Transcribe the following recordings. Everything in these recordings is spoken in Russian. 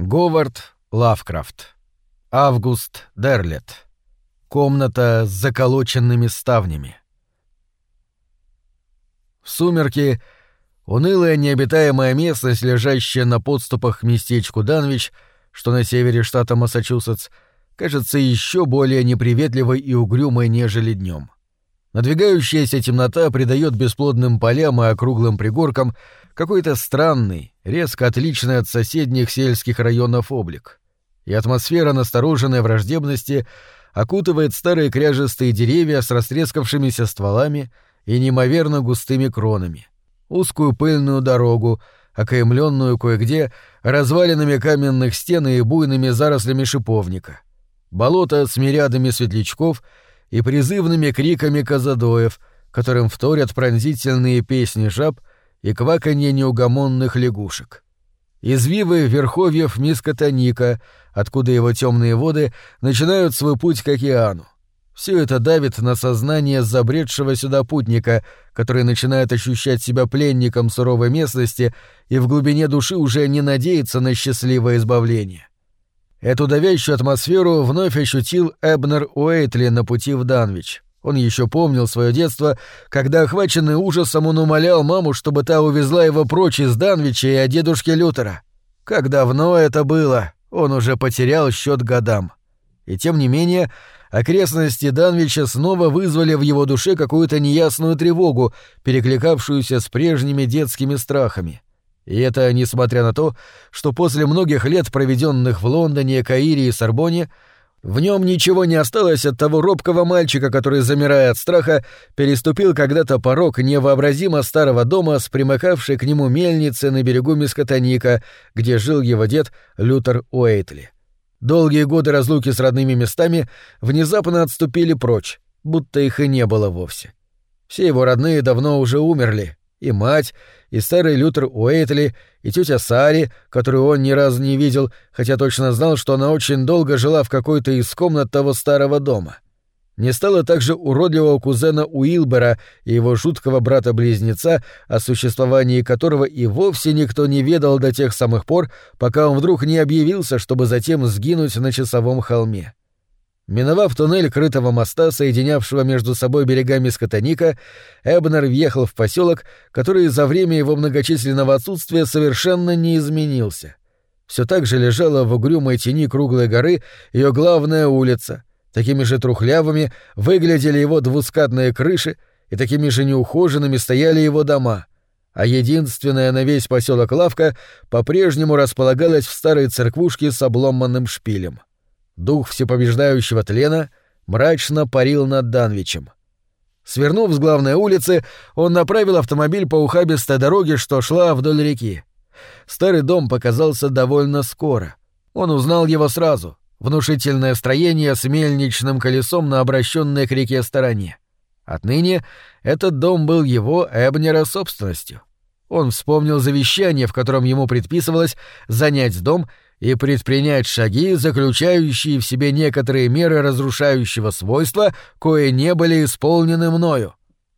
Говард Лавкрафт. Август Дерлет. Комната с заколоченными ставнями. В сумерки унылая необитаемая местность, лежащая на подступах к местечку Данвич, что на севере штата Массачусетс, кажется еще более неприветливой и угрюмой, нежели днем. Надвигающаяся темнота придает бесплодным полям и округлым пригоркам какой-то странный, резко отличный от соседних сельских районов облик. И атмосфера настороженной враждебности окутывает старые кряжестые деревья с растрескавшимися стволами и неимоверно густыми кронами, узкую пыльную дорогу, окаймленную кое-где развалинами каменных стен и буйными зарослями шиповника, болото с мириадами светлячков и призывными криками казадоев, которым вторят пронзительные песни жаб и кваканье неугомонных лягушек. Извивы верховьев Мискотоника, откуда его темные воды начинают свой путь к океану. Все это давит на сознание забредшего сюда путника, который начинает ощущать себя пленником суровой местности и в глубине души уже не надеется на счастливое избавление. Эту давящую атмосферу вновь ощутил Эбнер Уэйтли на пути в Данвич — он еще помнил свое детство, когда, охваченный ужасом, он умолял маму, чтобы та увезла его прочь из Данвича и от дедушки Лютера. Как давно это было, он уже потерял счет годам. И тем не менее, окрестности Данвича снова вызвали в его душе какую-то неясную тревогу, перекликавшуюся с прежними детскими страхами. И это несмотря на то, что после многих лет, проведенных в Лондоне, Каире и Сорбоне, в нем ничего не осталось от того робкого мальчика, который, замирая от страха, переступил когда-то порог невообразимо старого дома с примыкавшей к нему мельницей на берегу Мискотоника, где жил его дед Лютер Уэйтли. Долгие годы разлуки с родными местами внезапно отступили прочь, будто их и не было вовсе. Все его родные давно уже умерли, и мать, и старый Лютер Уэйтли, и тетя Сари, которую он ни разу не видел, хотя точно знал, что она очень долго жила в какой-то из комнат того старого дома. Не стало также уродливого кузена Уилбера и его жуткого брата-близнеца, о существовании которого и вовсе никто не ведал до тех самых пор, пока он вдруг не объявился, чтобы затем сгинуть на часовом холме. Миновав туннель крытого моста, соединявшего между собой берегами Скотоника, Эбнер въехал в поселок, который за время его многочисленного отсутствия совершенно не изменился. Все так же лежала в угрюмой тени круглой горы ее главная улица. Такими же трухлявыми выглядели его двускатные крыши, и такими же неухоженными стояли его дома. А единственная на весь поселок лавка по-прежнему располагалась в старой церквушке с обломанным шпилем. Дух всепобеждающего тлена мрачно парил над Данвичем. Свернув с главной улицы, он направил автомобиль по ухабистой дороге, что шла вдоль реки. Старый дом показался довольно скоро. Он узнал его сразу. Внушительное строение с мельничным колесом на обращенной к реке стороне. Отныне этот дом был его, Эбнера, собственностью. Он вспомнил завещание, в котором ему предписывалось занять дом и предпринять шаги, заключающие в себе некоторые меры разрушающего свойства, кое не были исполнены мною.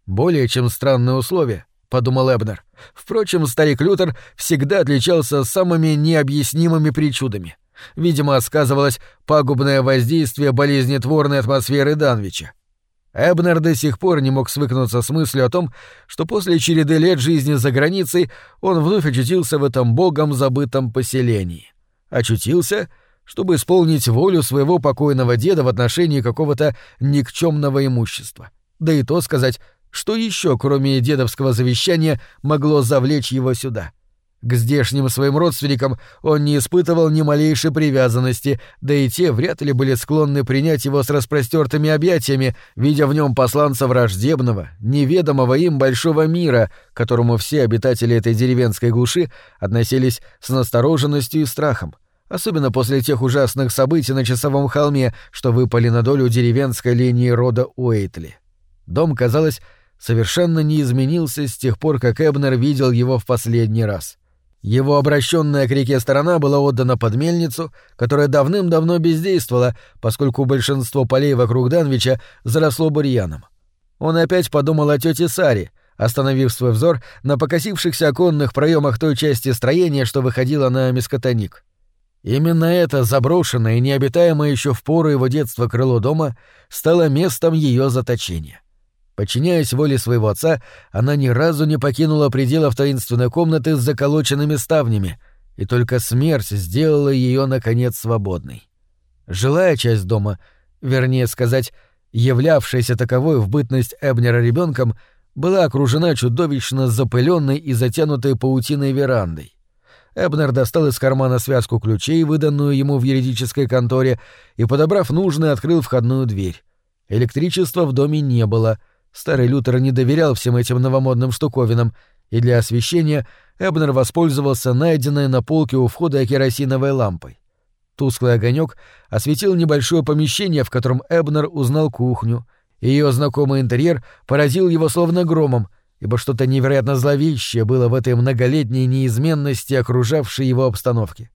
Более чем странные условия, — подумал Эбнер. Впрочем, старик Лютер всегда отличался самыми необъяснимыми причудами. Видимо, сказывалось пагубное воздействие болезнетворной атмосферы Данвича. Эбнер до сих пор не мог свыкнуться с мыслью о том, что после череды лет жизни за границей он вновь очутился в этом богом забытом поселении очутился, чтобы исполнить волю своего покойного деда в отношении какого-то никчемного имущества. Да и то сказать, что еще, кроме дедовского завещания, могло завлечь его сюда. К здешним своим родственникам он не испытывал ни малейшей привязанности, да и те вряд ли были склонны принять его с распростертыми объятиями, видя в нем посланца враждебного, неведомого им большого мира, которому все обитатели этой деревенской глуши относились с настороженностью и страхом особенно после тех ужасных событий на часовом холме, что выпали на долю деревенской линии рода Уэйтли. Дом, казалось, совершенно не изменился с тех пор, как Эбнер видел его в последний раз. Его обращенная к реке сторона была отдана под мельницу, которая давным-давно бездействовала, поскольку большинство полей вокруг Данвича заросло бурьяном. Он опять подумал о тете Саре, остановив свой взор на покосившихся оконных проемах той части строения, что выходила на мискотоник. Именно это заброшенное и необитаемое еще в пору его детства крыло дома стало местом ее заточения. Подчиняясь воле своего отца, она ни разу не покинула пределов таинственной комнаты с заколоченными ставнями, и только смерть сделала ее, наконец, свободной. Жилая часть дома, вернее сказать, являвшаяся таковой в бытность Эбнера ребенком, была окружена чудовищно запыленной и затянутой паутиной верандой. Эбнер достал из кармана связку ключей, выданную ему в юридической конторе, и, подобрав нужный, открыл входную дверь. Электричества в доме не было. Старый Лютер не доверял всем этим новомодным штуковинам, и для освещения Эбнер воспользовался найденной на полке у входа керосиновой лампой. Тусклый огонек осветил небольшое помещение, в котором Эбнер узнал кухню. Ее знакомый интерьер поразил его словно громом — ибо что-то невероятно зловещее было в этой многолетней неизменности окружавшей его обстановки.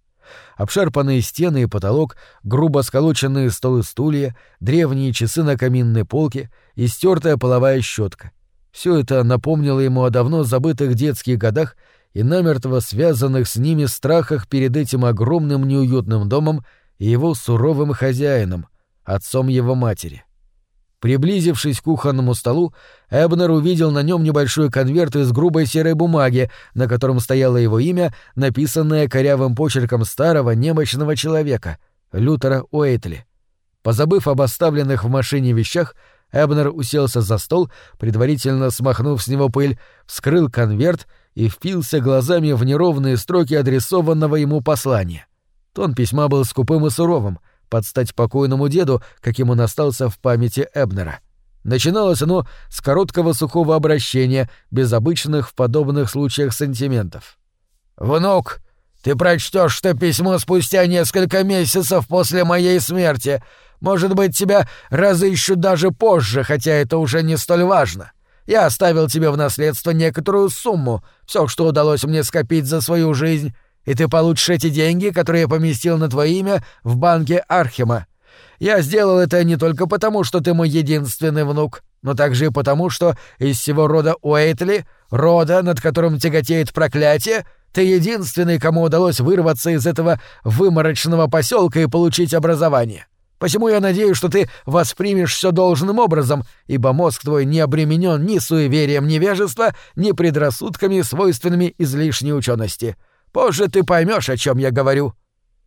Обшарпанные стены и потолок, грубо сколоченные столы стулья, древние часы на каминной полке и стертая половая щетка. Все это напомнило ему о давно забытых детских годах и намертво связанных с ними страхах перед этим огромным неуютным домом и его суровым хозяином, отцом его матери. Приблизившись к кухонному столу, Эбнер увидел на нем небольшой конверт из грубой серой бумаги, на котором стояло его имя, написанное корявым почерком старого немощного человека — Лютера Уэйтли. Позабыв об оставленных в машине вещах, Эбнер уселся за стол, предварительно смахнув с него пыль, вскрыл конверт и впился глазами в неровные строки адресованного ему послания. Тон письма был скупым и суровым — под стать покойному деду, каким он остался в памяти Эбнера. Начиналось оно с короткого сухого обращения, без обычных в подобных случаях сантиментов. «Внук, ты прочтешь это письмо спустя несколько месяцев после моей смерти. Может быть, тебя разыщут даже позже, хотя это уже не столь важно. Я оставил тебе в наследство некоторую сумму, все, что удалось мне скопить за свою жизнь, и ты получишь эти деньги, которые я поместил на твое имя в банке Архима. Я сделал это не только потому, что ты мой единственный внук, но также и потому, что из всего рода Уэйтли, рода, над которым тяготеет проклятие, ты единственный, кому удалось вырваться из этого выморочного поселка и получить образование. Посему я надеюсь, что ты воспримешь все должным образом, ибо мозг твой не обременен ни суеверием невежества, ни предрассудками, свойственными излишней учености. Позже ты поймешь, о чем я говорю.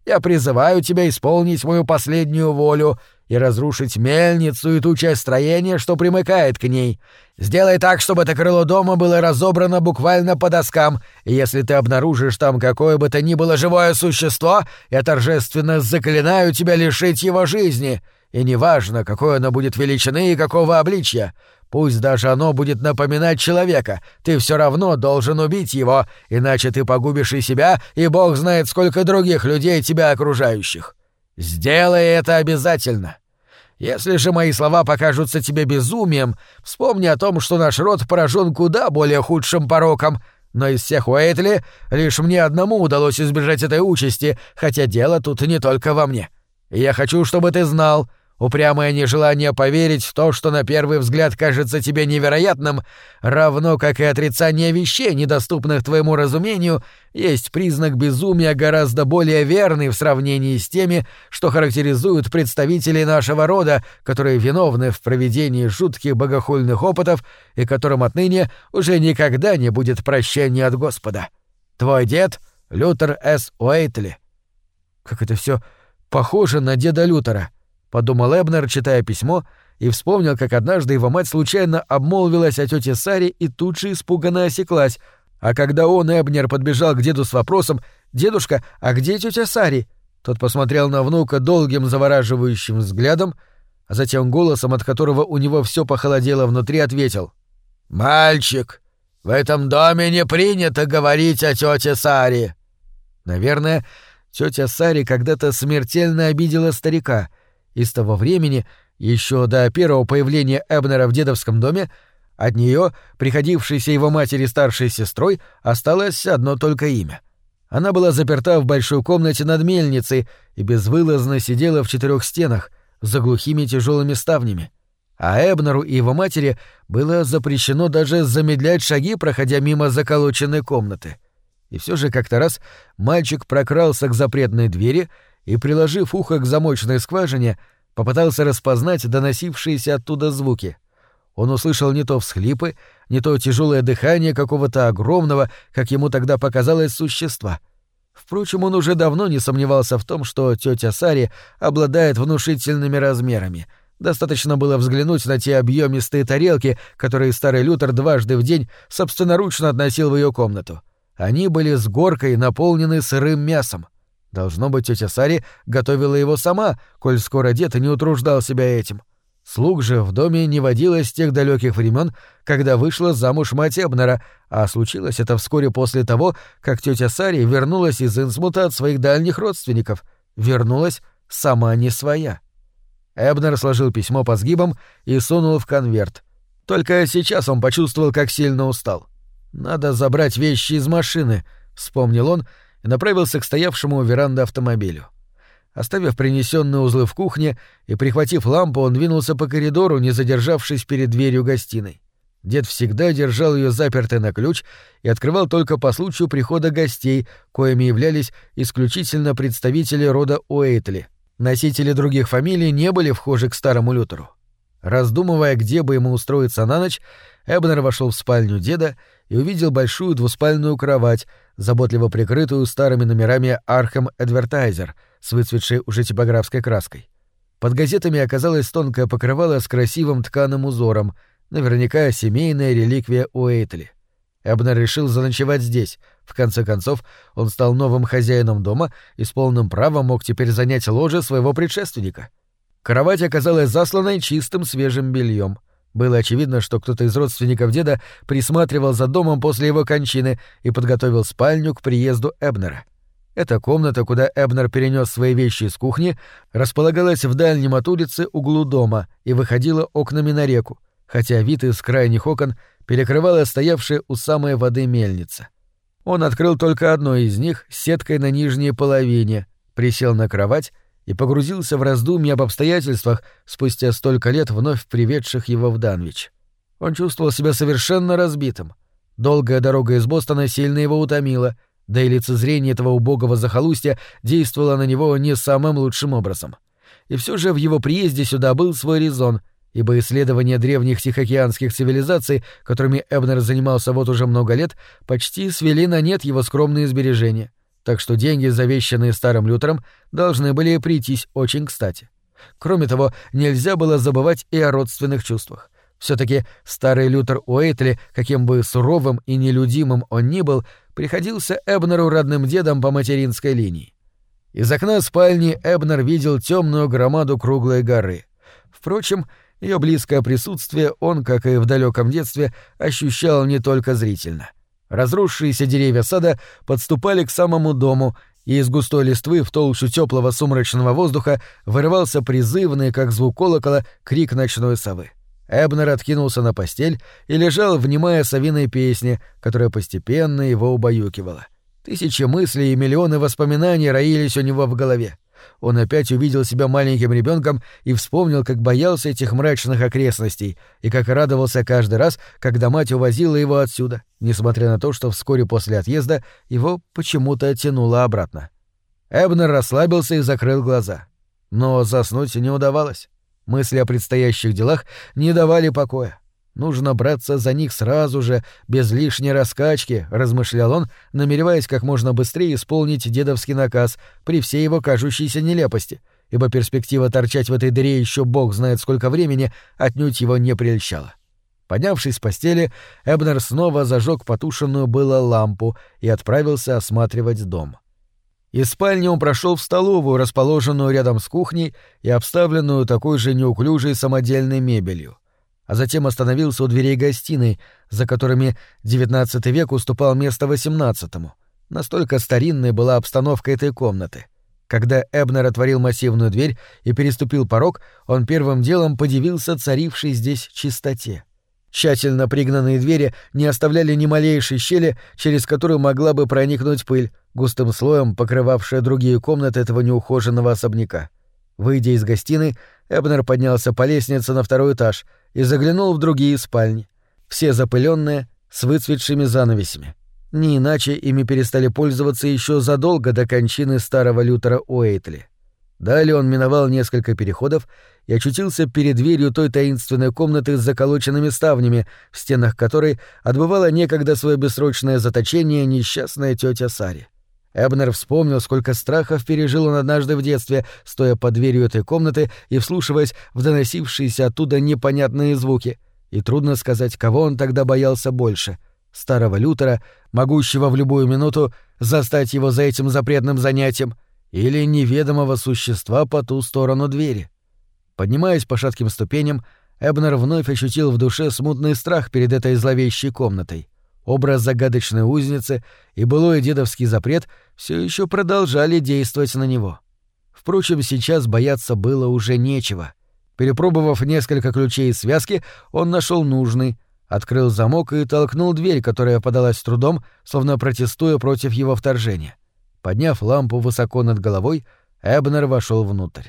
Я призываю тебя исполнить мою последнюю волю и разрушить мельницу и ту часть строения, что примыкает к ней. Сделай так, чтобы это крыло дома было разобрано буквально по доскам, и если ты обнаружишь там какое бы то ни было живое существо, я торжественно заклинаю тебя лишить его жизни, и неважно, какой оно будет величины и какого обличья. Пусть даже оно будет напоминать человека, ты все равно должен убить его, иначе ты погубишь и себя, и бог знает, сколько других людей тебя окружающих. Сделай это обязательно. Если же мои слова покажутся тебе безумием, вспомни о том, что наш род поражен куда более худшим пороком, но из всех Уэйтли лишь мне одному удалось избежать этой участи, хотя дело тут не только во мне. И я хочу, чтобы ты знал, Упрямое нежелание поверить в то, что на первый взгляд кажется тебе невероятным, равно как и отрицание вещей, недоступных твоему разумению, есть признак безумия гораздо более верный в сравнении с теми, что характеризуют представителей нашего рода, которые виновны в проведении жутких богохульных опытов и которым отныне уже никогда не будет прощения от Господа. Твой дед — Лютер С. Уэйтли. Как это все похоже на деда Лютера —— подумал Эбнер, читая письмо, и вспомнил, как однажды его мать случайно обмолвилась о тете Саре и тут же испуганно осеклась. А когда он, Эбнер, подбежал к деду с вопросом «Дедушка, а где тетя Сари?» Тот посмотрел на внука долгим завораживающим взглядом, а затем голосом, от которого у него все похолодело внутри, ответил «Мальчик, в этом доме не принято говорить о тете Саре». Наверное, тетя Сари когда-то смертельно обидела старика — и с того времени, еще до первого появления Эбнера в дедовском доме, от нее, приходившейся его матери старшей сестрой, осталось одно только имя. Она была заперта в большой комнате над мельницей и безвылазно сидела в четырех стенах, за глухими тяжелыми ставнями. А Эбнеру и его матери было запрещено даже замедлять шаги, проходя мимо заколоченной комнаты. И все же как-то раз мальчик прокрался к запретной двери и, приложив ухо к замочной скважине, попытался распознать доносившиеся оттуда звуки. Он услышал не то всхлипы, не то тяжелое дыхание какого-то огромного, как ему тогда показалось, существа. Впрочем, он уже давно не сомневался в том, что тетя Сари обладает внушительными размерами — Достаточно было взглянуть на те объемистые тарелки, которые старый Лютер дважды в день собственноручно относил в ее комнату. Они были с горкой наполнены сырым мясом. Должно быть, тетя Сари готовила его сама, коль скоро дед не утруждал себя этим. Слуг же в доме не водилось с тех далеких времен, когда вышла замуж мать Эбнера, а случилось это вскоре после того, как тетя Сари вернулась из Инсмута от своих дальних родственников. Вернулась сама не своя. Эбнер сложил письмо по сгибам и сунул в конверт. Только сейчас он почувствовал, как сильно устал. «Надо забрать вещи из машины», — вспомнил он направился к стоявшему у веранды автомобилю. Оставив принесенные узлы в кухне и прихватив лампу, он двинулся по коридору, не задержавшись перед дверью гостиной. Дед всегда держал ее запертой на ключ и открывал только по случаю прихода гостей, коими являлись исключительно представители рода Уэйтли — Носители других фамилий не были вхожи к старому Лютеру. Раздумывая, где бы ему устроиться на ночь, Эбнер вошел в спальню деда и увидел большую двуспальную кровать, заботливо прикрытую старыми номерами Архем Эдвертайзер с выцветшей уже типографской краской. Под газетами оказалось тонкое покрывало с красивым тканым узором, наверняка семейная реликвия Уэйтли. Эбнер решил заночевать здесь. В конце концов, он стал новым хозяином дома и с полным правом мог теперь занять ложе своего предшественника. Кровать оказалась засланной чистым свежим бельем. Было очевидно, что кто-то из родственников деда присматривал за домом после его кончины и подготовил спальню к приезду Эбнера. Эта комната, куда Эбнер перенес свои вещи из кухни, располагалась в дальнем от улицы углу дома и выходила окнами на реку, хотя вид из крайних окон перекрывала стоявшая у самой воды мельница. Он открыл только одно из них с сеткой на нижней половине, присел на кровать и погрузился в раздумья об обстоятельствах, спустя столько лет вновь приведших его в Данвич. Он чувствовал себя совершенно разбитым. Долгая дорога из Бостона сильно его утомила, да и лицезрение этого убогого захолустья действовало на него не самым лучшим образом. И все же в его приезде сюда был свой резон — ибо исследования древних тихоокеанских цивилизаций, которыми Эбнер занимался вот уже много лет, почти свели на нет его скромные сбережения, так что деньги, завещанные старым Лютером, должны были прийтись очень кстати. Кроме того, нельзя было забывать и о родственных чувствах. все таки старый Лютер Уэйтли, каким бы суровым и нелюдимым он ни был, приходился Эбнеру родным дедом по материнской линии. Из окна спальни Эбнер видел темную громаду круглой горы. Впрочем, ее близкое присутствие он, как и в далеком детстве, ощущал не только зрительно. Разросшиеся деревья сада подступали к самому дому, и из густой листвы в толщу теплого сумрачного воздуха вырывался призывный, как звук колокола, крик ночной совы. Эбнер откинулся на постель и лежал, внимая совиной песне, которая постепенно его убаюкивала. Тысячи мыслей и миллионы воспоминаний роились у него в голове он опять увидел себя маленьким ребенком и вспомнил, как боялся этих мрачных окрестностей и как радовался каждый раз, когда мать увозила его отсюда, несмотря на то, что вскоре после отъезда его почему-то тянуло обратно. Эбнер расслабился и закрыл глаза. Но заснуть не удавалось. Мысли о предстоящих делах не давали покоя. Нужно браться за них сразу же, без лишней раскачки, размышлял он, намереваясь как можно быстрее исполнить дедовский наказ при всей его кажущейся нелепости, ибо перспектива торчать в этой дыре еще бог знает сколько времени отнюдь его не прельщала. Поднявшись с постели, Эбнер снова зажег потушенную было лампу и отправился осматривать дом. Из спальни он прошел в столовую, расположенную рядом с кухней и обставленную такой же неуклюжей самодельной мебелью а затем остановился у дверей гостиной, за которыми XIX век уступал место XVIII. Настолько старинной была обстановка этой комнаты. Когда Эбнер отворил массивную дверь и переступил порог, он первым делом подивился царившей здесь чистоте. Тщательно пригнанные двери не оставляли ни малейшей щели, через которую могла бы проникнуть пыль, густым слоем покрывавшая другие комнаты этого неухоженного особняка. Выйдя из гостиной, Эбнер поднялся по лестнице на второй этаж — и заглянул в другие спальни, все запыленные, с выцветшими занавесями. Не иначе ими перестали пользоваться еще задолго до кончины старого Лютера Уэйтли. Далее он миновал несколько переходов и очутился перед дверью той таинственной комнаты с заколоченными ставнями, в стенах которой отбывала некогда свое бессрочное заточение несчастная тетя Сари. Эбнер вспомнил, сколько страхов пережил он однажды в детстве, стоя под дверью этой комнаты и вслушиваясь в доносившиеся оттуда непонятные звуки. И трудно сказать, кого он тогда боялся больше — старого Лютера, могущего в любую минуту застать его за этим запретным занятием, или неведомого существа по ту сторону двери. Поднимаясь по шатким ступеням, Эбнер вновь ощутил в душе смутный страх перед этой зловещей комнатой — Образ загадочной узницы и былой дедовский запрет все еще продолжали действовать на него. Впрочем, сейчас бояться было уже нечего. Перепробовав несколько ключей из связки, он нашел нужный, открыл замок и толкнул дверь, которая подалась с трудом, словно протестуя против его вторжения. Подняв лампу высоко над головой, Эбнер вошел внутрь.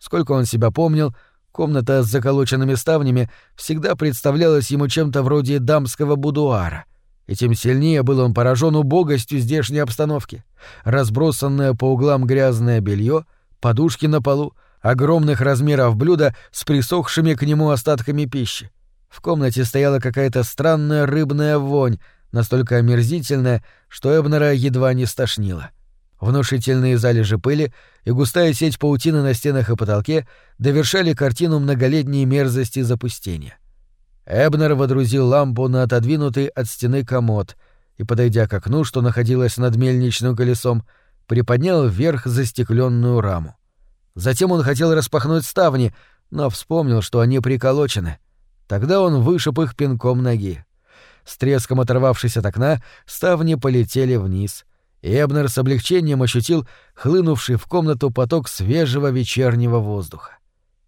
Сколько он себя помнил, комната с заколоченными ставнями всегда представлялась ему чем-то вроде дамского будуара — и тем сильнее был он поражен убогостью здешней обстановки. Разбросанное по углам грязное белье, подушки на полу, огромных размеров блюда с присохшими к нему остатками пищи. В комнате стояла какая-то странная рыбная вонь, настолько омерзительная, что Эбнера едва не стошнило. Внушительные залежи пыли и густая сеть паутины на стенах и потолке довершали картину многолетней мерзости запустения. Эбнер водрузил лампу на отодвинутый от стены комод и, подойдя к окну, что находилось над мельничным колесом, приподнял вверх застекленную раму. Затем он хотел распахнуть ставни, но вспомнил, что они приколочены. Тогда он вышиб их пинком ноги. С треском оторвавшись от окна, ставни полетели вниз, и Эбнер с облегчением ощутил хлынувший в комнату поток свежего вечернего воздуха.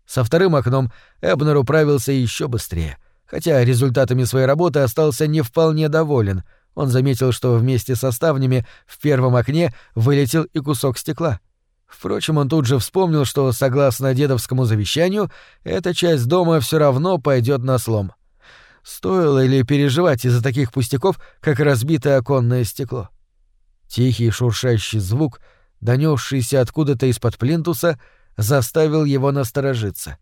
Со вторым окном Эбнер управился еще быстрее — Хотя результатами своей работы остался не вполне доволен. Он заметил, что вместе со ставнями в первом окне вылетел и кусок стекла. Впрочем, он тут же вспомнил, что, согласно дедовскому завещанию, эта часть дома все равно пойдет на слом. Стоило ли переживать из-за таких пустяков, как разбитое оконное стекло? Тихий шуршащий звук, донесшийся откуда-то из-под плинтуса, заставил его насторожиться.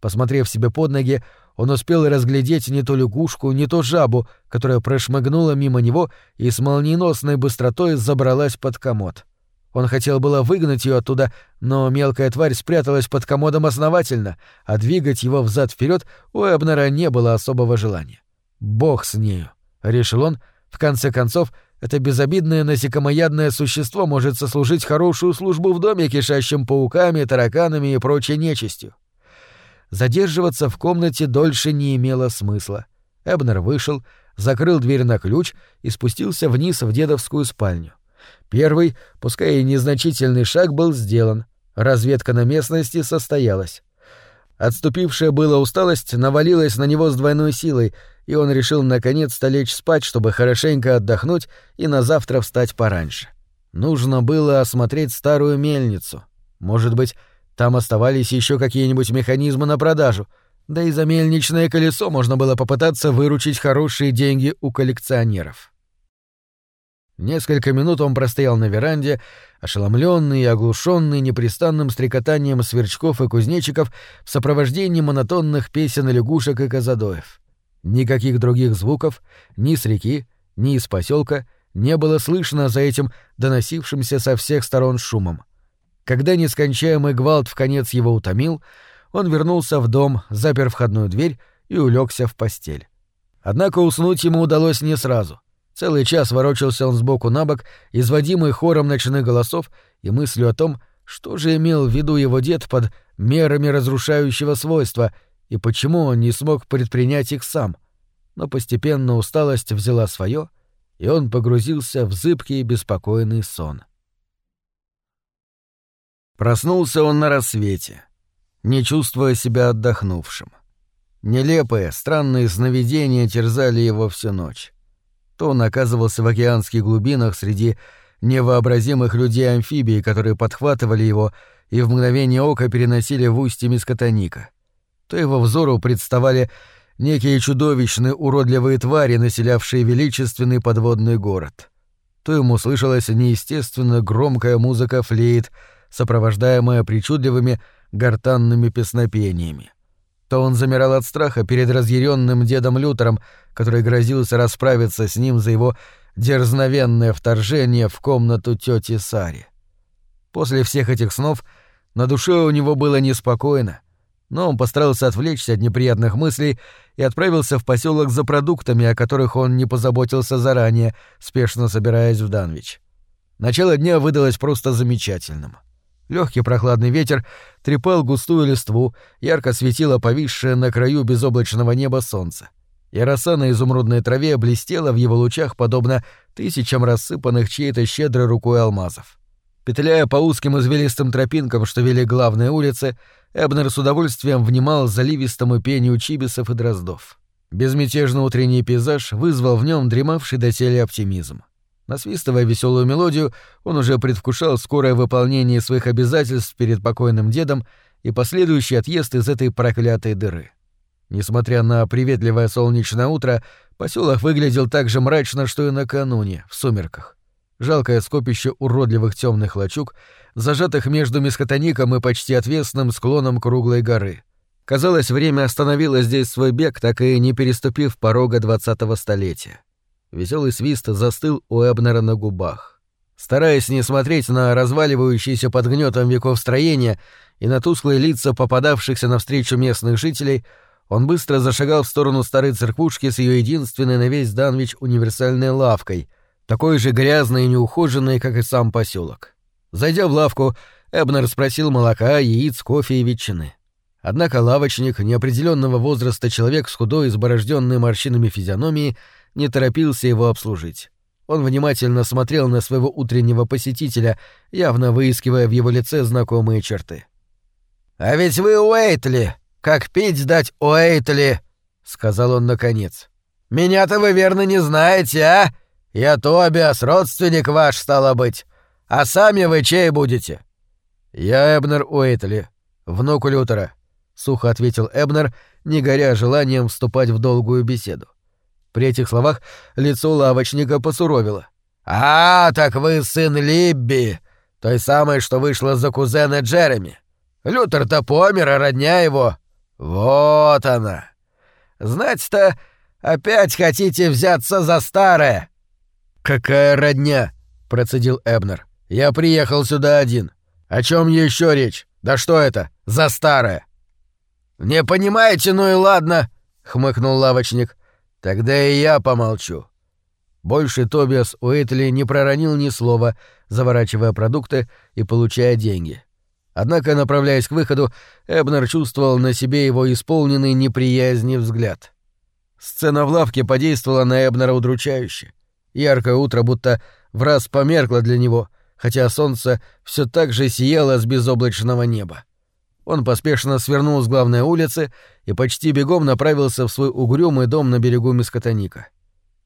Посмотрев себе под ноги, он успел разглядеть не то лягушку, не то жабу, которая прошмыгнула мимо него и с молниеносной быстротой забралась под комод. Он хотел было выгнать ее оттуда, но мелкая тварь спряталась под комодом основательно, а двигать его взад вперед у Эбнера не было особого желания. «Бог с нею», — решил он, — «в конце концов, это безобидное насекомоядное существо может сослужить хорошую службу в доме, кишащем пауками, тараканами и прочей нечистью. Задерживаться в комнате дольше не имело смысла. Эбнер вышел, закрыл дверь на ключ и спустился вниз в дедовскую спальню. Первый, пускай и незначительный шаг был сделан. Разведка на местности состоялась. Отступившая была усталость навалилась на него с двойной силой, и он решил наконец-то лечь спать, чтобы хорошенько отдохнуть и на завтра встать пораньше. Нужно было осмотреть старую мельницу. Может быть, там оставались еще какие-нибудь механизмы на продажу, да и за мельничное колесо можно было попытаться выручить хорошие деньги у коллекционеров. Несколько минут он простоял на веранде, ошеломленный и оглушенный непрестанным стрекотанием сверчков и кузнечиков в сопровождении монотонных песен лягушек и казадоев. Никаких других звуков, ни с реки, ни из поселка, не было слышно за этим доносившимся со всех сторон шумом. Когда нескончаемый гвалт в конец его утомил, он вернулся в дом, запер входную дверь и улегся в постель. Однако уснуть ему удалось не сразу. Целый час ворочался он сбоку на бок, изводимый хором ночных голосов и мыслью о том, что же имел в виду его дед под мерами разрушающего свойства и почему он не смог предпринять их сам. Но постепенно усталость взяла свое, и он погрузился в зыбкий беспокойный сон. — Проснулся он на рассвете, не чувствуя себя отдохнувшим. Нелепые, странные сновидения терзали его всю ночь. То он оказывался в океанских глубинах среди невообразимых людей-амфибий, которые подхватывали его и в мгновение ока переносили в устье Мискотоника. То его взору представали некие чудовищные уродливые твари, населявшие величественный подводный город — то ему слышалась неестественно громкая музыка флейт, сопровождаемая причудливыми гортанными песнопениями. То он замирал от страха перед разъяренным дедом Лютером, который грозился расправиться с ним за его дерзновенное вторжение в комнату тети Сари. После всех этих снов на душе у него было неспокойно, но он постарался отвлечься от неприятных мыслей и отправился в поселок за продуктами, о которых он не позаботился заранее, спешно собираясь в Данвич. Начало дня выдалось просто замечательным. Легкий прохладный ветер трепал густую листву, ярко светило повисшее на краю безоблачного неба солнце. И роса на изумрудной траве блестела в его лучах, подобно тысячам рассыпанных чьей-то щедрой рукой алмазов. Петляя по узким извилистым тропинкам, что вели главные улицы, Эбнер с удовольствием внимал заливистому пению чибисов и дроздов. Безмятежный утренний пейзаж вызвал в нем дремавший доселе оптимизм. Насвистывая веселую мелодию, он уже предвкушал скорое выполнение своих обязательств перед покойным дедом и последующий отъезд из этой проклятой дыры. Несмотря на приветливое солнечное утро, поселок выглядел так же мрачно, что и накануне, в сумерках. Жалкое скопище уродливых темных лачуг, зажатых между мискотоником и почти отвесным склоном круглой горы. Казалось, время остановило здесь свой бег, так и не переступив порога двадцатого столетия. Веселый свист застыл у Эбнера на губах. Стараясь не смотреть на разваливающиеся под гнетом веков строения и на тусклые лица попадавшихся навстречу местных жителей, он быстро зашагал в сторону старой церквушки с ее единственной на весь Данвич универсальной лавкой, такой же грязной и неухоженной, как и сам поселок. Зайдя в лавку, Эбнер спросил молока, яиц, кофе и ветчины. Однако лавочник, неопределенного возраста человек с худой, изборожденной морщинами физиономией, не торопился его обслужить. Он внимательно смотрел на своего утреннего посетителя, явно выискивая в его лице знакомые черты. «А ведь вы Уэйтли! Как пить дать Уэйтли!» — сказал он наконец. «Меня-то вы верно не знаете, а? Я Тобиас, родственник ваш, стало быть. А сами вы чей будете?» «Я Эбнер Уэйтли, внук Лютера», — сухо ответил Эбнер, не горя желанием вступать в долгую беседу. При этих словах лицо лавочника посуровило. «А, так вы сын Либби, той самой, что вышла за кузена Джереми. Лютер-то помер, а родня его... Вот она. Знать-то, опять хотите взяться за старое?» «Какая родня?» — процедил Эбнер. «Я приехал сюда один. О чем еще речь? Да что это? За старое!» «Не понимаете, ну и ладно!» — хмыкнул лавочник. Тогда и я помолчу. Больше Тобиас Уэйтли не проронил ни слова, заворачивая продукты и получая деньги. Однако, направляясь к выходу, Эбнер чувствовал на себе его исполненный неприязни взгляд. Сцена в лавке подействовала на Эбнера удручающе. Яркое утро будто в раз померкло для него, хотя солнце все так же сияло с безоблачного неба. Он поспешно свернул с главной улицы и почти бегом направился в свой угрюмый дом на берегу Мискотоника.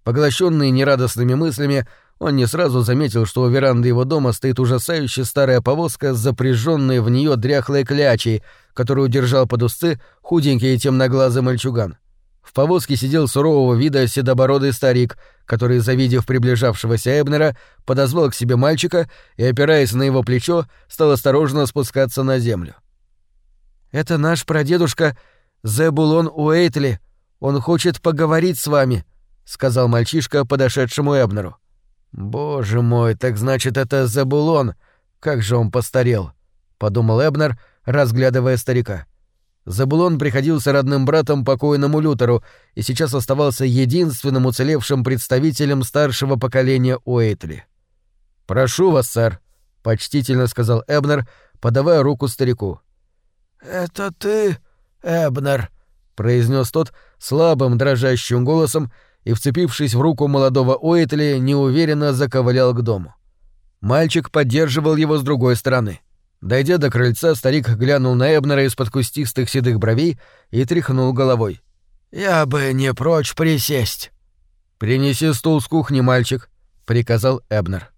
Поглощенный нерадостными мыслями, он не сразу заметил, что у веранды его дома стоит ужасающая старая повозка с запряженной в нее дряхлой клячей, которую держал под усцы худенький и темноглазый мальчуган. В повозке сидел сурового вида седобородый старик, который, завидев приближавшегося Эбнера, подозвал к себе мальчика и, опираясь на его плечо, стал осторожно спускаться на землю. — это наш прадедушка Зебулон Уэйтли. Он хочет поговорить с вами», — сказал мальчишка подошедшему Эбнеру. «Боже мой, так значит, это Зебулон. Как же он постарел», — подумал Эбнер, разглядывая старика. Забулон приходился родным братом покойному Лютеру и сейчас оставался единственным уцелевшим представителем старшего поколения Уэйтли. «Прошу вас, сэр», — почтительно сказал Эбнер, подавая руку старику. «Это ты, Эбнер?» — произнес тот слабым дрожащим голосом и, вцепившись в руку молодого Уэйтли, неуверенно заковылял к дому. Мальчик поддерживал его с другой стороны. Дойдя до крыльца, старик глянул на Эбнера из-под кустистых седых бровей и тряхнул головой. «Я бы не прочь присесть». «Принеси стул с кухни, мальчик», — приказал Эбнер.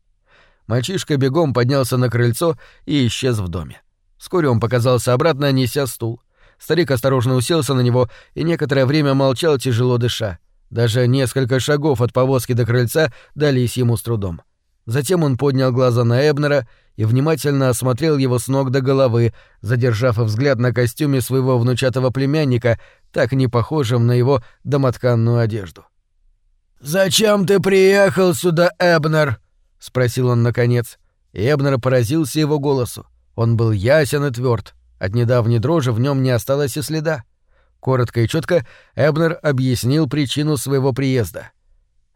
Мальчишка бегом поднялся на крыльцо и исчез в доме. Вскоре он показался обратно, неся стул. Старик осторожно уселся на него и некоторое время молчал, тяжело дыша. Даже несколько шагов от повозки до крыльца дались ему с трудом. Затем он поднял глаза на Эбнера и внимательно осмотрел его с ног до головы, задержав взгляд на костюме своего внучатого племянника, так не похожем на его домотканную одежду. «Зачем ты приехал сюда, Эбнер?» — спросил он наконец. Эбнер поразился его голосу. Он был ясен и тверд. От недавней дрожи в нем не осталось и следа. Коротко и четко Эбнер объяснил причину своего приезда.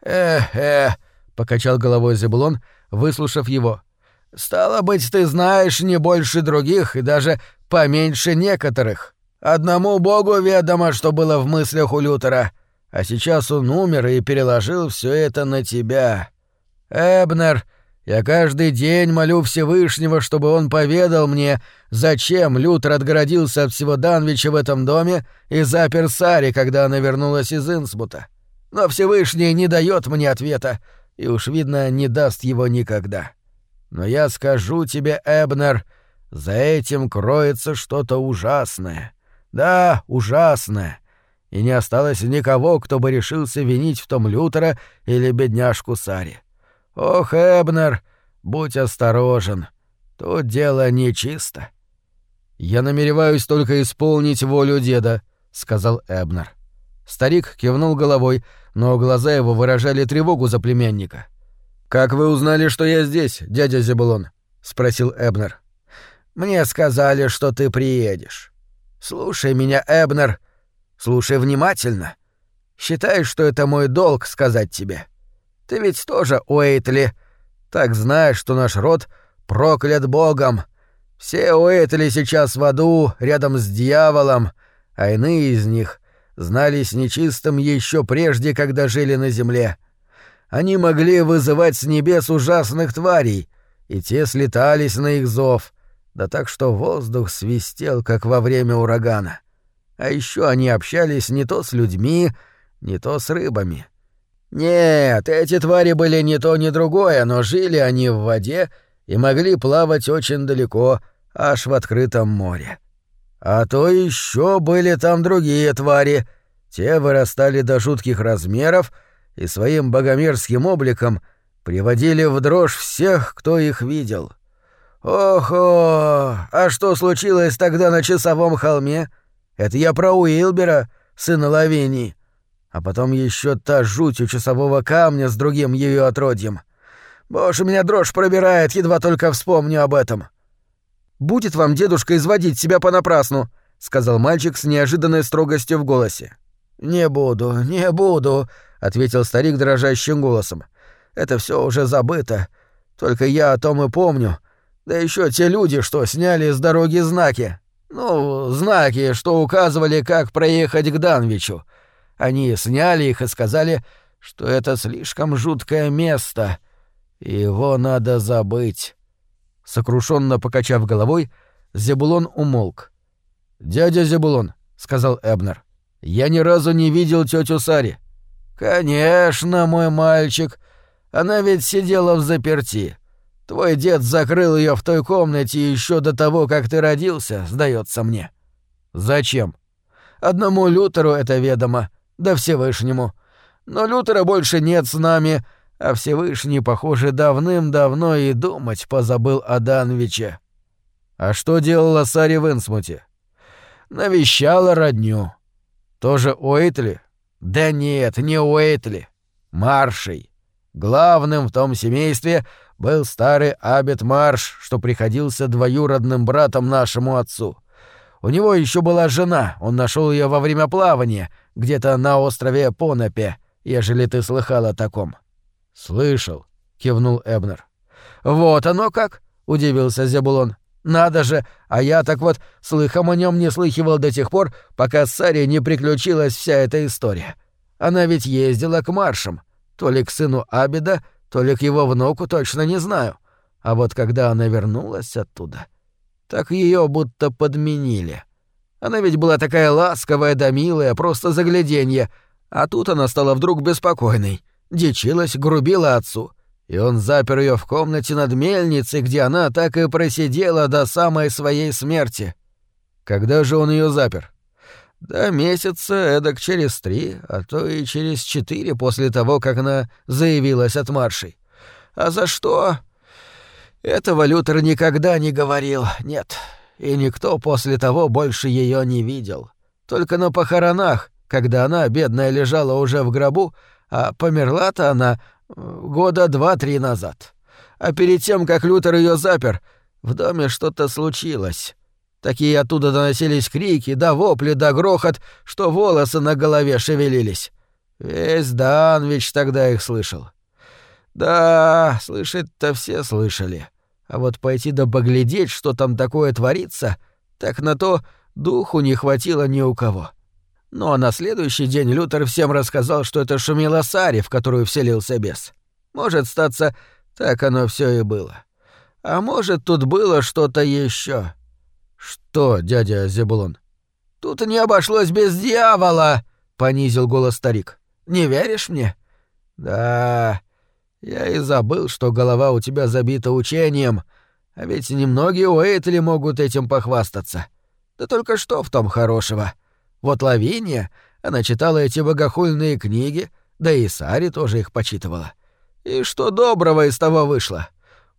«Эх-эх», — покачал головой Зебулон, выслушав его. «Стало быть, ты знаешь не больше других и даже поменьше некоторых. Одному богу ведомо, что было в мыслях у Лютера, а сейчас он умер и переложил все это на тебя. Эбнер, я каждый день молю Всевышнего, чтобы он поведал мне, зачем Лютер отгородился от всего Данвича в этом доме и запер Сари, когда она вернулась из Инсбута. Но Всевышний не дает мне ответа, и уж видно, не даст его никогда. Но я скажу тебе, Эбнер, за этим кроется что-то ужасное. Да, ужасное. И не осталось никого, кто бы решился винить в том Лютера или бедняжку Сари. Ох, Эбнер, будь осторожен. Тут дело нечисто. Я намереваюсь только исполнить волю деда, сказал Эбнер. Старик кивнул головой, но глаза его выражали тревогу за племянника. «Как вы узнали, что я здесь, дядя Зебулон?» — спросил Эбнер. «Мне сказали, что ты приедешь. Слушай меня, Эбнер. Слушай внимательно. Считай, что это мой долг сказать тебе. Ты ведь тоже Уэйтли. Так знаешь, что наш род проклят Богом. Все Уэйтли сейчас в аду, рядом с дьяволом, а иные из них знали с нечистым еще прежде, когда жили на земле. Они могли вызывать с небес ужасных тварей, и те слетались на их зов, да так что воздух свистел, как во время урагана. А еще они общались не то с людьми, не то с рыбами. Нет, эти твари были не то ни другое, но жили они в воде и могли плавать очень далеко, аж в открытом море. А то еще были там другие твари. Те вырастали до жутких размеров и своим богомерзким обликом приводили в дрожь всех, кто их видел. Охо! А что случилось тогда на часовом холме? Это я про Уилбера, сына Лавинии. А потом еще та жуть у часового камня с другим ее отродьем. Боже, меня дрожь пробирает, едва только вспомню об этом. «Будет вам, дедушка, изводить себя понапрасну», — сказал мальчик с неожиданной строгостью в голосе. «Не буду, не буду», — ответил старик дрожащим голосом. «Это все уже забыто. Только я о том и помню. Да еще те люди, что сняли с дороги знаки. Ну, знаки, что указывали, как проехать к Данвичу. Они сняли их и сказали, что это слишком жуткое место, его надо забыть. Сокрушенно покачав головой, Зебулон умолк. «Дядя Зебулон», — сказал Эбнер, — «я ни разу не видел тетю Сари». «Конечно, мой мальчик. Она ведь сидела в заперти. Твой дед закрыл ее в той комнате еще до того, как ты родился, сдается мне». «Зачем?» «Одному Лютеру это ведомо, да Всевышнему. Но Лютера больше нет с нами, а Всевышний, похоже, давным-давно и думать позабыл о Данвиче. А что делала Сари в Инсмуте? Навещала родню. Тоже Уэйтли? Да нет, не Уэйтли. Маршей. Главным в том семействе был старый Абет Марш, что приходился двоюродным братом нашему отцу. У него еще была жена, он нашел ее во время плавания, где-то на острове Понапе, ежели ты слыхал о таком. «Слышал», — кивнул Эбнер. «Вот оно как!» — удивился Зебулон. «Надо же! А я так вот слыхом о нем не слыхивал до тех пор, пока с Саре не приключилась вся эта история. Она ведь ездила к маршам, то ли к сыну Абида, то ли к его внуку, точно не знаю. А вот когда она вернулась оттуда, так ее будто подменили. Она ведь была такая ласковая да милая, просто загляденье, а тут она стала вдруг беспокойной дичилась, грубила отцу, и он запер ее в комнате над мельницей, где она так и просидела до самой своей смерти. Когда же он ее запер? Да месяца эдак через три, а то и через четыре после того, как она заявилась от маршей. А за что? Этого Лютер никогда не говорил, нет. И никто после того больше ее не видел. Только на похоронах, когда она, бедная, лежала уже в гробу, а померла-то она э, года два-три назад. А перед тем, как Лютер ее запер, в доме что-то случилось. Такие оттуда доносились крики, да вопли, да грохот, что волосы на голове шевелились. Весь Данвич тогда их слышал. Да, слышать-то все слышали. А вот пойти да поглядеть, что там такое творится, так на то духу не хватило ни у кого. Ну а на следующий день Лютер всем рассказал, что это шумела Сари, в которую вселился бес. Может, статься, так оно все и было. А может, тут было что-то еще. Что, дядя Зебулон? Тут не обошлось без дьявола, понизил голос старик. Не веришь мне? Да, я и забыл, что голова у тебя забита учением, а ведь немногие Уэйтли могут этим похвастаться. Да только что в том хорошего? Вот Лавиния, она читала эти богохульные книги, да и Сари тоже их почитывала. И что доброго из того вышло?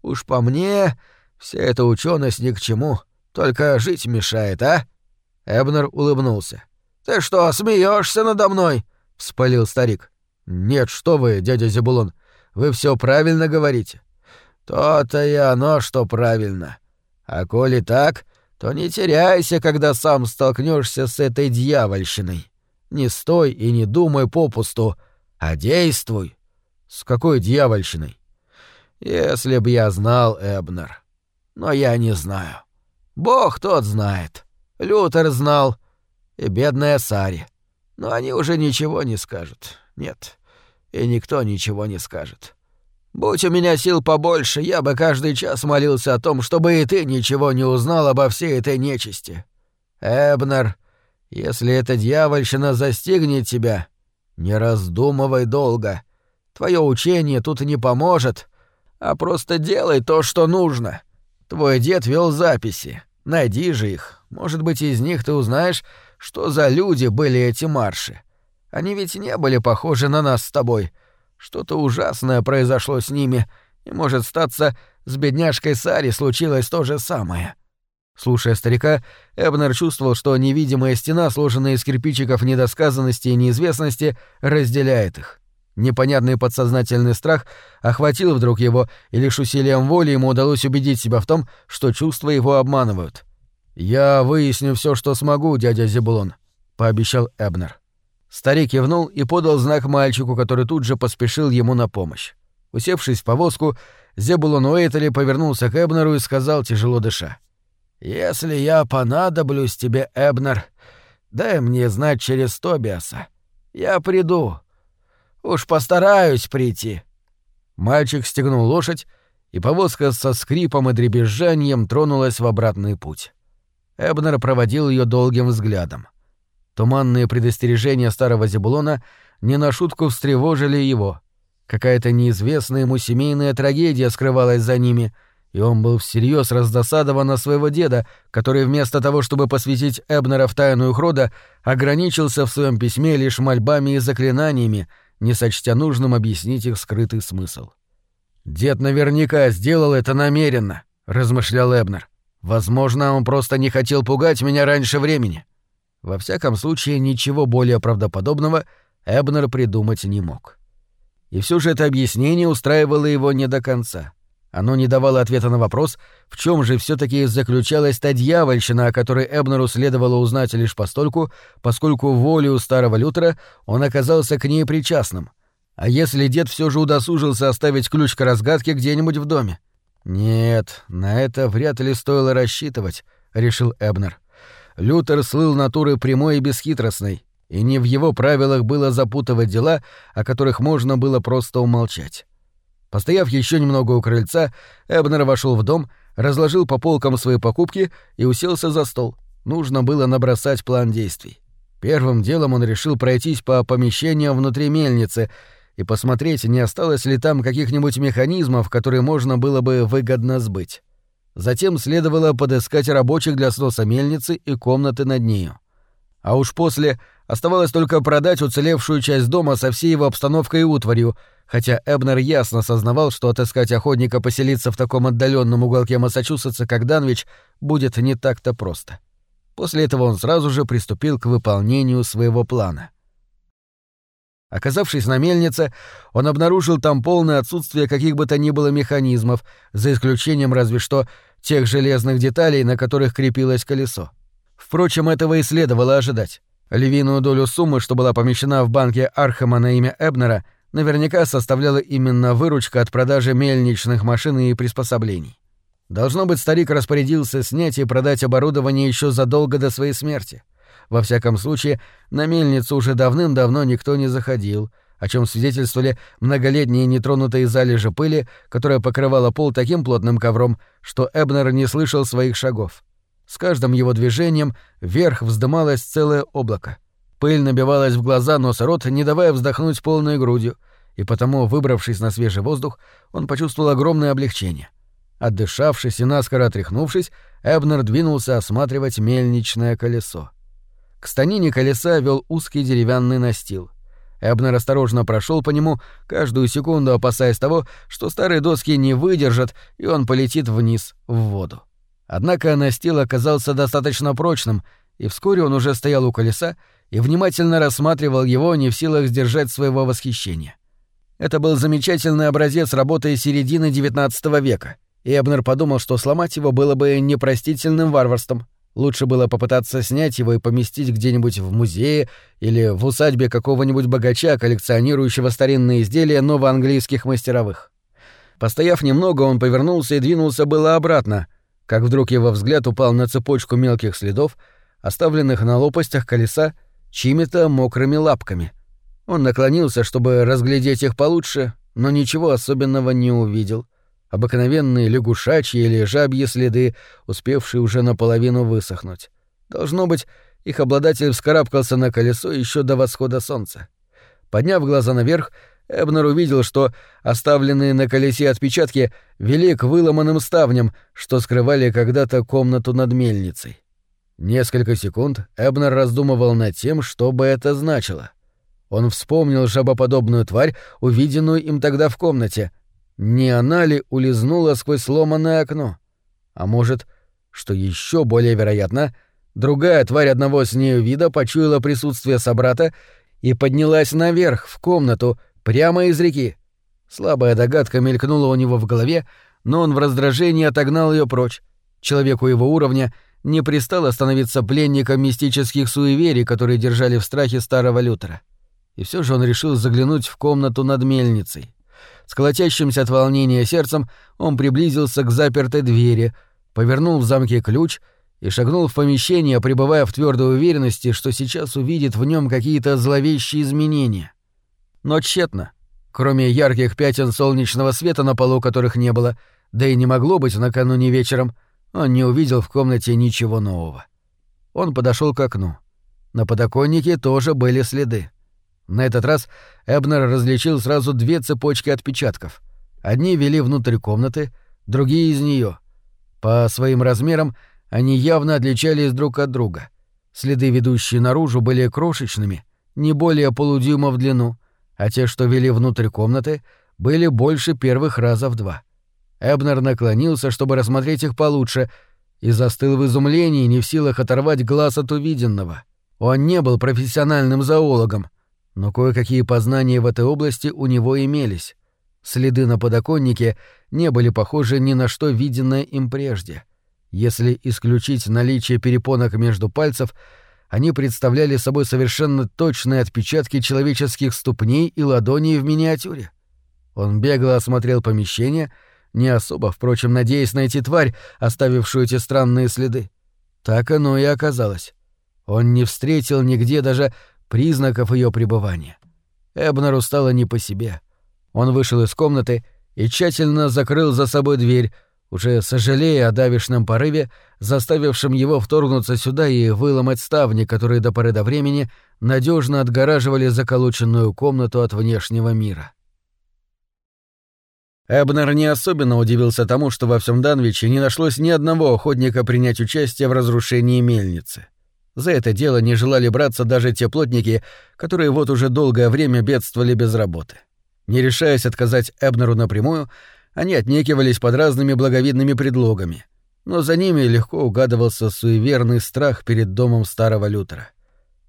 Уж по мне, вся эта ученость ни к чему, только жить мешает, а? Эбнер улыбнулся. Ты что, смеешься надо мной? — вспылил старик. «Нет, что вы, дядя Зебулон, вы все правильно говорите». «То-то и оно, что правильно. А коли так, то не теряйся, когда сам столкнешься с этой дьявольщиной. Не стой и не думай попусту, а действуй». «С какой дьявольщиной?» «Если б я знал, Эбнер. Но я не знаю. Бог тот знает. Лютер знал. И бедная Сари. Но они уже ничего не скажут. Нет. И никто ничего не скажет. Будь у меня сил побольше, я бы каждый час молился о том, чтобы и ты ничего не узнал обо всей этой нечисти. Эбнер, если эта дьявольщина застигнет тебя, не раздумывай долго. Твое учение тут не поможет, а просто делай то, что нужно. Твой дед вел записи. Найди же их. Может быть, из них ты узнаешь, что за люди были эти марши? Они ведь не были похожи на нас с тобой. Что-то ужасное произошло с ними, и, может, статься, с бедняжкой Сари случилось то же самое». Слушая старика, Эбнер чувствовал, что невидимая стена, сложенная из кирпичиков недосказанности и неизвестности, разделяет их. Непонятный подсознательный страх охватил вдруг его, и лишь усилием воли ему удалось убедить себя в том, что чувства его обманывают. «Я выясню все, что смогу, дядя Зебулон», — пообещал Эбнер. Старик кивнул и подал знак мальчику, который тут же поспешил ему на помощь. Усевшись в повозку, Зебулон Уэйтли повернулся к Эбнеру и сказал, тяжело дыша. «Если я понадоблюсь тебе, Эбнер, дай мне знать через Тобиаса. Я приду. Уж постараюсь прийти». Мальчик стегнул лошадь, и повозка со скрипом и дребезжанием тронулась в обратный путь. Эбнер проводил ее долгим взглядом. Туманные предостережения старого Зебулона не на шутку встревожили его. Какая-то неизвестная ему семейная трагедия скрывалась за ними, и он был всерьез раздосадован на своего деда, который вместо того, чтобы посвятить Эбнера в тайну их рода, ограничился в своем письме лишь мольбами и заклинаниями, не сочтя нужным объяснить их скрытый смысл. «Дед наверняка сделал это намеренно», — размышлял Эбнер. Возможно, он просто не хотел пугать меня раньше времени. Во всяком случае, ничего более правдоподобного Эбнер придумать не мог. И все же это объяснение устраивало его не до конца. Оно не давало ответа на вопрос, в чем же все таки заключалась та дьявольщина, о которой Эбнеру следовало узнать лишь постольку, поскольку волею старого Лютера он оказался к ней причастным. А если дед все же удосужился оставить ключ к разгадке где-нибудь в доме? «Нет, на это вряд ли стоило рассчитывать», — решил Эбнер. Лютер слыл натуры прямой и бесхитростной, и не в его правилах было запутывать дела, о которых можно было просто умолчать. Постояв еще немного у крыльца, Эбнер вошел в дом, разложил по полкам свои покупки и уселся за стол. Нужно было набросать план действий. Первым делом он решил пройтись по помещениям внутри мельницы — и посмотреть, не осталось ли там каких-нибудь механизмов, которые можно было бы выгодно сбыть. Затем следовало подыскать рабочих для сноса мельницы и комнаты над нею. А уж после Оставалось только продать уцелевшую часть дома со всей его обстановкой и утварью, хотя Эбнер ясно сознавал, что отыскать охотника поселиться в таком отдаленном уголке Массачусетса, как Данвич, будет не так-то просто. После этого он сразу же приступил к выполнению своего плана. Оказавшись на мельнице, он обнаружил там полное отсутствие каких бы то ни было механизмов, за исключением разве что тех железных деталей, на которых крепилось колесо. Впрочем, этого и следовало ожидать. Львиную долю суммы, что была помещена в банке Архема на имя Эбнера, наверняка составляла именно выручка от продажи мельничных машин и приспособлений. Должно быть, старик распорядился снять и продать оборудование еще задолго до своей смерти. Во всяком случае, на мельницу уже давным-давно никто не заходил, о чем свидетельствовали многолетние нетронутые залежи пыли, которая покрывала пол таким плотным ковром, что Эбнер не слышал своих шагов. С каждым его движением вверх вздымалось целое облако. Пыль набивалась в глаза, нос и рот, не давая вздохнуть полной грудью, и потому, выбравшись на свежий воздух, он почувствовал огромное облегчение. Отдышавшись и наскоро отряхнувшись, Эбнер двинулся осматривать мельничное колесо. К станине колеса вел узкий деревянный настил. Эбнер осторожно прошел по нему, каждую секунду опасаясь того, что старые доски не выдержат, и он полетит вниз, в воду. Однако настил оказался достаточно прочным, и вскоре он уже стоял у колеса и внимательно рассматривал его, не в силах сдержать своего восхищения. Это был замечательный образец работы середины XIX века, и Эбнер подумал, что сломать его было бы непростительным варварством. Лучше было попытаться снять его и поместить где-нибудь в музее или в усадьбе какого-нибудь богача, коллекционирующего старинные изделия новоанглийских мастеровых. Постояв немного, он повернулся и двинулся было обратно, как вдруг его взгляд упал на цепочку мелких следов, оставленных на лопастях колеса чьими-то мокрыми лапками. Он наклонился, чтобы разглядеть их получше, но ничего особенного не увидел. Обыкновенные лягушачьи или жабьи следы, успевшие уже наполовину высохнуть. Должно быть, их обладатель вскарабкался на колесо еще до восхода солнца. Подняв глаза наверх, Эбнер увидел, что оставленные на колесе отпечатки вели к выломанным ставням, что скрывали когда-то комнату над мельницей. Несколько секунд Эбнер раздумывал над тем, что бы это значило. Он вспомнил жабоподобную тварь, увиденную им тогда в комнате. Не она ли улизнула сквозь сломанное окно? А может, что еще более вероятно, другая тварь одного с нею вида почуяла присутствие собрата и поднялась наверх, в комнату, Прямо из реки. Слабая догадка мелькнула у него в голове, но он в раздражении отогнал ее прочь. Человеку его уровня не пристало становиться пленником мистических суеверий, которые держали в страхе старого Лютера. И все же он решил заглянуть в комнату над мельницей. С от волнения сердцем он приблизился к запертой двери, повернул в замке ключ и шагнул в помещение, пребывая в твердой уверенности, что сейчас увидит в нем какие-то зловещие изменения. Но тщетно. Кроме ярких пятен солнечного света на полу, которых не было, да и не могло быть накануне вечером, он не увидел в комнате ничего нового. Он подошел к окну. На подоконнике тоже были следы. На этот раз Эбнер различил сразу две цепочки отпечатков. Одни вели внутрь комнаты, другие из нее. По своим размерам они явно отличались друг от друга. Следы, ведущие наружу, были крошечными, не более полудюйма в длину, а те, что вели внутрь комнаты, были больше первых раза в два. Эбнер наклонился, чтобы рассмотреть их получше, и застыл в изумлении, не в силах оторвать глаз от увиденного. Он не был профессиональным зоологом, но кое-какие познания в этой области у него имелись. Следы на подоконнике не были похожи ни на что виденное им прежде. Если исключить наличие перепонок между пальцев — они представляли собой совершенно точные отпечатки человеческих ступней и ладоней в миниатюре. Он бегло осмотрел помещение, не особо, впрочем, надеясь найти тварь, оставившую эти странные следы. Так оно и оказалось. Он не встретил нигде даже признаков ее пребывания. Эбнеру стало не по себе. Он вышел из комнаты и тщательно закрыл за собой дверь, уже сожалея о давишном порыве, заставившем его вторгнуться сюда и выломать ставни, которые до поры до времени надежно отгораживали заколоченную комнату от внешнего мира. Эбнер не особенно удивился тому, что во всем Данвиче не нашлось ни одного охотника принять участие в разрушении мельницы. За это дело не желали браться даже те плотники, которые вот уже долгое время бедствовали без работы. Не решаясь отказать Эбнеру напрямую, они отнекивались под разными благовидными предлогами, но за ними легко угадывался суеверный страх перед домом старого Лютера.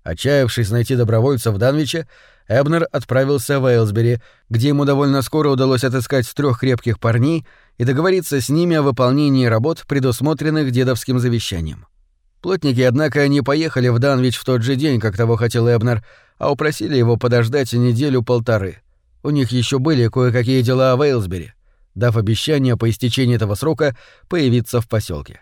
Отчаявшись найти добровольца в Данвиче, Эбнер отправился в Эйлсбери, где ему довольно скоро удалось отыскать трех крепких парней и договориться с ними о выполнении работ, предусмотренных дедовским завещанием. Плотники, однако, не поехали в Данвич в тот же день, как того хотел Эбнер, а упросили его подождать неделю-полторы. У них еще были кое-какие дела в Эйлсбери, дав обещание по истечении этого срока появиться в поселке.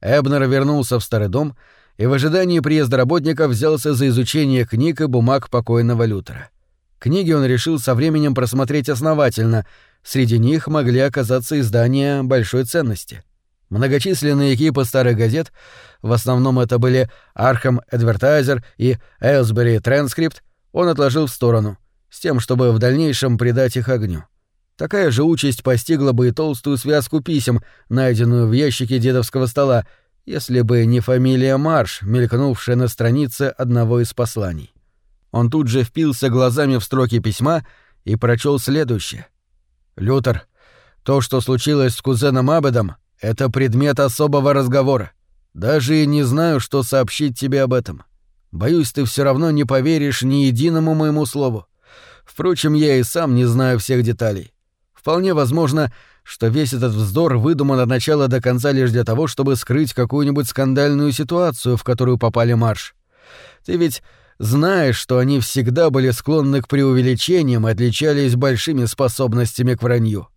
Эбнер вернулся в старый дом и в ожидании приезда работников взялся за изучение книг и бумаг покойного Лютера. Книги он решил со временем просмотреть основательно, среди них могли оказаться издания большой ценности. Многочисленные кипы старых газет, в основном это были Arkham Advertiser и Эйлсбери Транскрипт, он отложил в сторону, с тем, чтобы в дальнейшем придать их огню. Такая же участь постигла бы и толстую связку писем, найденную в ящике дедовского стола, если бы не фамилия Марш, мелькнувшая на странице одного из посланий. Он тут же впился глазами в строки письма и прочел следующее. «Лютер, то, что случилось с кузеном Абедом, это предмет особого разговора. Даже и не знаю, что сообщить тебе об этом. Боюсь, ты все равно не поверишь ни единому моему слову. Впрочем, я и сам не знаю всех деталей. Вполне возможно, что весь этот вздор выдуман от начала до конца лишь для того, чтобы скрыть какую-нибудь скандальную ситуацию, в которую попали Марш. Ты ведь знаешь, что они всегда были склонны к преувеличениям и отличались большими способностями к вранью.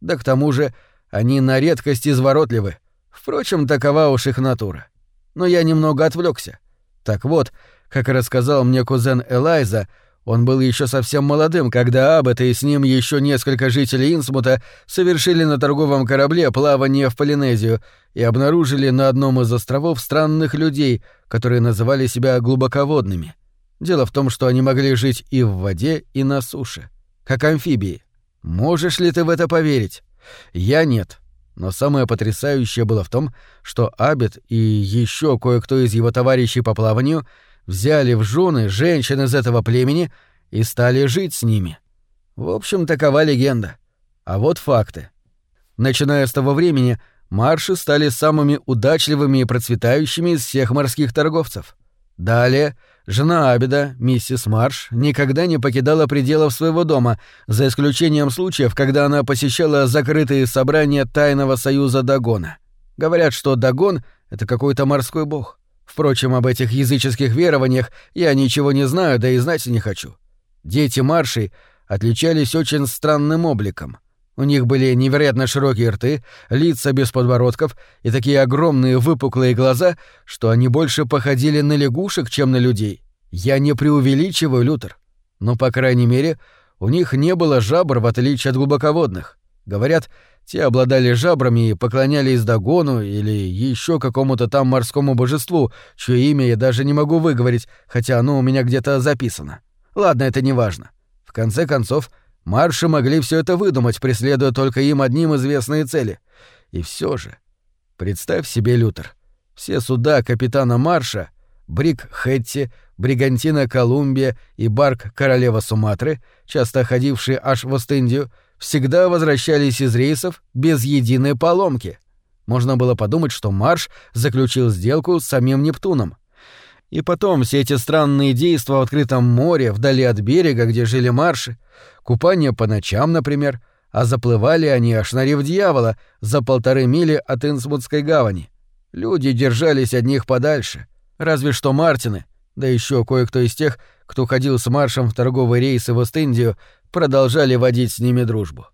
Да к тому же они на редкость изворотливы. Впрочем, такова уж их натура. Но я немного отвлекся. Так вот, как рассказал мне кузен Элайза, он был еще совсем молодым, когда Аббат и с ним еще несколько жителей Инсмута совершили на торговом корабле плавание в Полинезию и обнаружили на одном из островов странных людей, которые называли себя глубоководными. Дело в том, что они могли жить и в воде, и на суше, как амфибии. Можешь ли ты в это поверить? Я нет. Но самое потрясающее было в том, что Абет и еще кое-кто из его товарищей по плаванию — взяли в жены женщин из этого племени и стали жить с ними. В общем, такова легенда. А вот факты. Начиная с того времени, марши стали самыми удачливыми и процветающими из всех морских торговцев. Далее, жена Абида, миссис Марш, никогда не покидала пределов своего дома, за исключением случаев, когда она посещала закрытые собрания Тайного союза Дагона. Говорят, что Дагон — это какой-то морской бог. Впрочем, об этих языческих верованиях я ничего не знаю, да и знать не хочу. Дети маршей отличались очень странным обликом. У них были невероятно широкие рты, лица без подбородков и такие огромные выпуклые глаза, что они больше походили на лягушек, чем на людей. Я не преувеличиваю, Лютер. Но, по крайней мере, у них не было жабр, в отличие от глубоководных. Говорят, те обладали жабрами и поклонялись Дагону или еще какому-то там морскому божеству, чье имя я даже не могу выговорить, хотя оно у меня где-то записано. Ладно, это не важно. В конце концов, марши могли все это выдумать, преследуя только им одним известные цели. И все же, представь себе, Лютер, все суда капитана Марша, Брик Хетти, Бригантина Колумбия и Барк Королева Суматры, часто ходившие аж в Ост-Индию, всегда возвращались из рейсов без единой поломки. Можно было подумать, что Марш заключил сделку с самим Нептуном. И потом все эти странные действия в открытом море, вдали от берега, где жили марши, купание по ночам, например, а заплывали они аж на рев дьявола за полторы мили от Инсмутской гавани. Люди держались от них подальше. Разве что Мартины, да еще кое-кто из тех, кто ходил с маршем в торговые рейсы в Ост-Индию, продолжали водить с ними дружбу.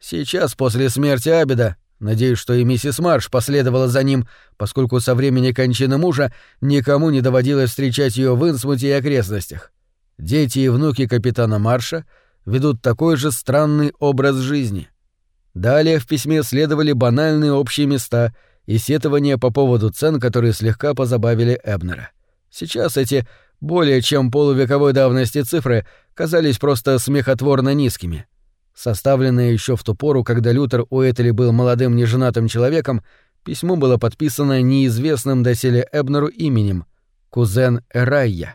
Сейчас, после смерти Абида, надеюсь, что и миссис Марш последовала за ним, поскольку со времени кончины мужа никому не доводилось встречать ее в Инсмуте и окрестностях. Дети и внуки капитана Марша ведут такой же странный образ жизни. Далее в письме следовали банальные общие места и сетования по поводу цен, которые слегка позабавили Эбнера. Сейчас эти более чем полувековой давности цифры казались просто смехотворно низкими. Составленное еще в ту пору, когда Лютер Уэтли был молодым неженатым человеком, письмо было подписано неизвестным доселе Эбнеру именем кузен Эрайя.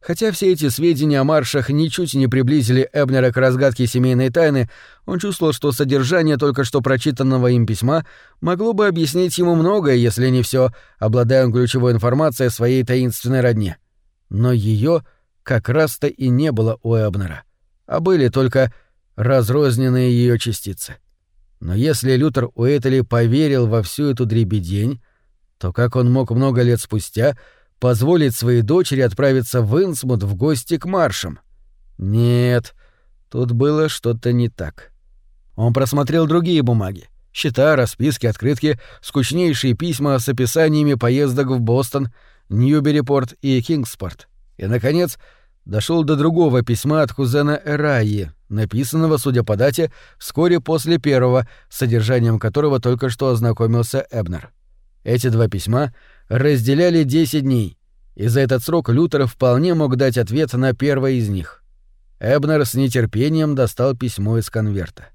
Хотя все эти сведения о маршах ничуть не приблизили Эбнера к разгадке семейной тайны, он чувствовал, что содержание только что прочитанного им письма могло бы объяснить ему многое, если не все, обладая он ключевой информацией о своей таинственной родне. Но ее как раз-то и не было у Эбнера, а были только разрозненные ее частицы. Но если Лютер Уэйтли поверил во всю эту дребедень, то как он мог много лет спустя позволить своей дочери отправиться в Инсмут в гости к маршам? Нет, тут было что-то не так. Он просмотрел другие бумаги. Счета, расписки, открытки, скучнейшие письма с описаниями поездок в Бостон, Ньюберипорт и Кингспорт. И, наконец, дошел до другого письма от кузена Эраи, написанного, судя по дате, вскоре после первого, содержанием которого только что ознакомился Эбнер. Эти два письма разделяли 10 дней, и за этот срок Лютер вполне мог дать ответ на первое из них. Эбнер с нетерпением достал письмо из конверта.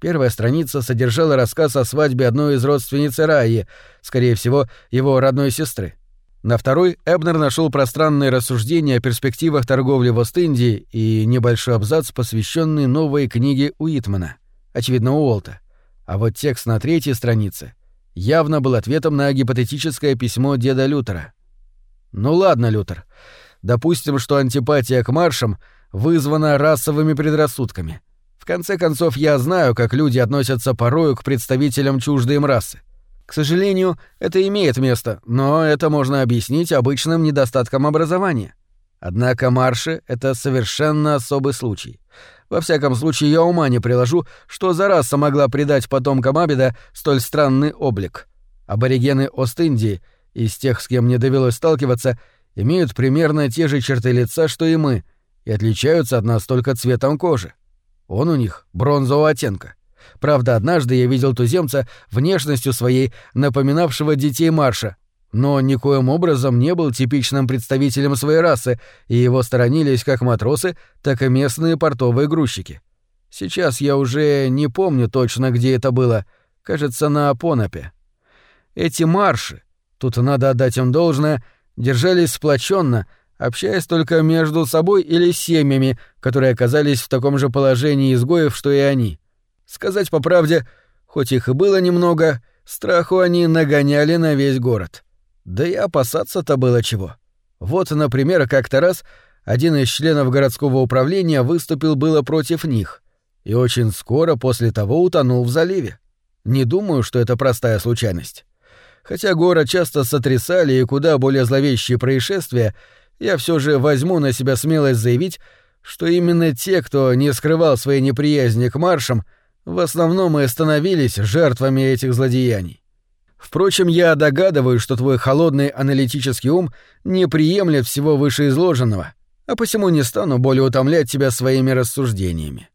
Первая страница содержала рассказ о свадьбе одной из родственниц Раи, скорее всего, его родной сестры. На второй Эбнер нашел пространные рассуждения о перспективах торговли в Ост-Индии и небольшой абзац, посвященный новой книге Уитмана, очевидно, Уолта. А вот текст на третьей странице явно был ответом на гипотетическое письмо деда Лютера. Ну ладно, Лютер. Допустим, что антипатия к маршам вызвана расовыми предрассудками. В конце концов, я знаю, как люди относятся порою к представителям чуждой им расы. К сожалению, это имеет место, но это можно объяснить обычным недостатком образования. Однако марши — это совершенно особый случай. Во всяком случае, я ума не приложу, что за раса могла придать потомкам Абида столь странный облик. Аборигены Ост-Индии, из тех, с кем мне довелось сталкиваться, имеют примерно те же черты лица, что и мы, и отличаются от нас только цветом кожи. Он у них бронзового оттенка. Правда, однажды я видел туземца внешностью своей, напоминавшего детей Марша, но никоим образом не был типичным представителем своей расы, и его сторонились как матросы, так и местные портовые грузчики. Сейчас я уже не помню точно, где это было, кажется, на Понапе. Эти марши, тут надо отдать им должное, держались сплоченно, общаясь только между собой или семьями, которые оказались в таком же положении изгоев, что и они. Сказать по правде, хоть их и было немного, страху они нагоняли на весь город. Да и опасаться-то было чего. Вот, например, как-то раз один из членов городского управления выступил было против них и очень скоро после того утонул в заливе. Не думаю, что это простая случайность. Хотя город часто сотрясали и куда более зловещие происшествия, я все же возьму на себя смелость заявить, что именно те, кто не скрывал своей неприязни к маршам, в основном и становились жертвами этих злодеяний. Впрочем, я догадываюсь, что твой холодный аналитический ум не приемлет всего вышеизложенного, а посему не стану более утомлять тебя своими рассуждениями.